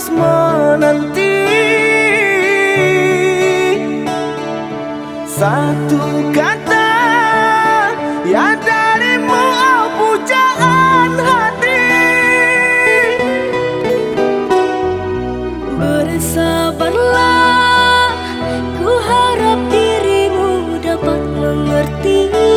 terus menanti. Satu kata Ya darimu oh, pujaan hati. Bersabarlah Ku harap dirimu dapat mengerti.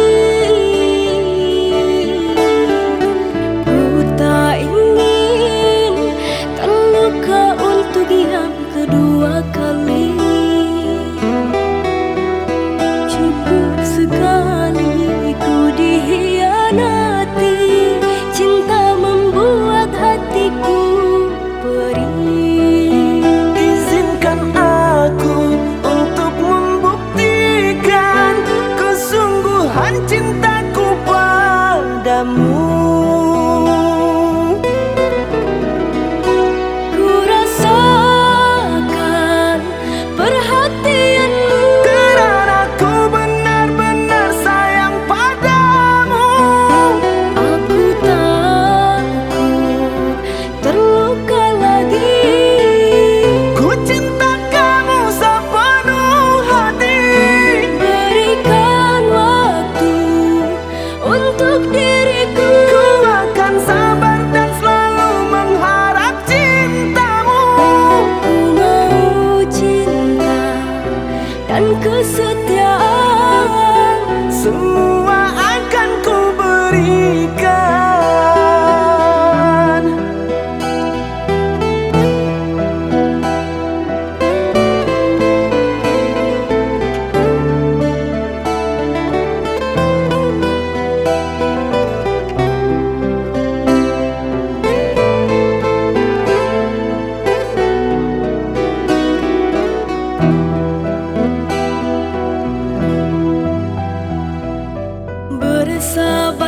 くす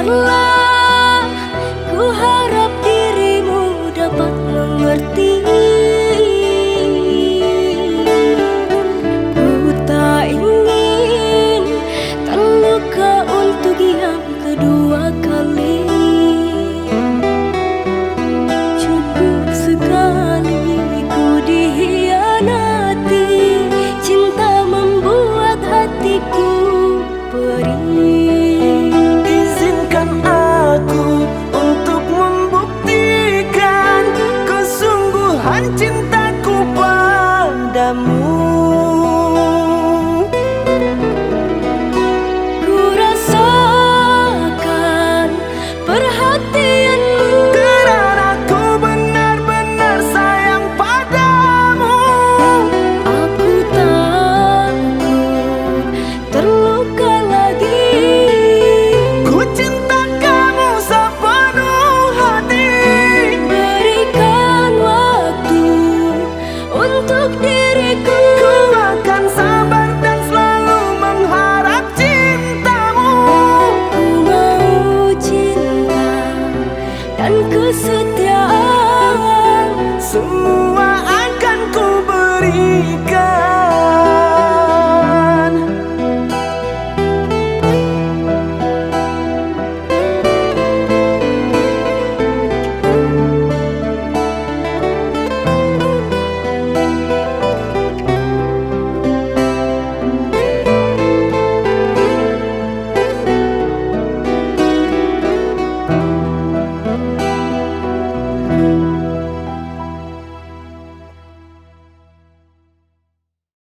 Janganlah ku harap dirimu dapat mengerti. Ku tak ingin terluka untuk yang kedua kali. cintaku padamu.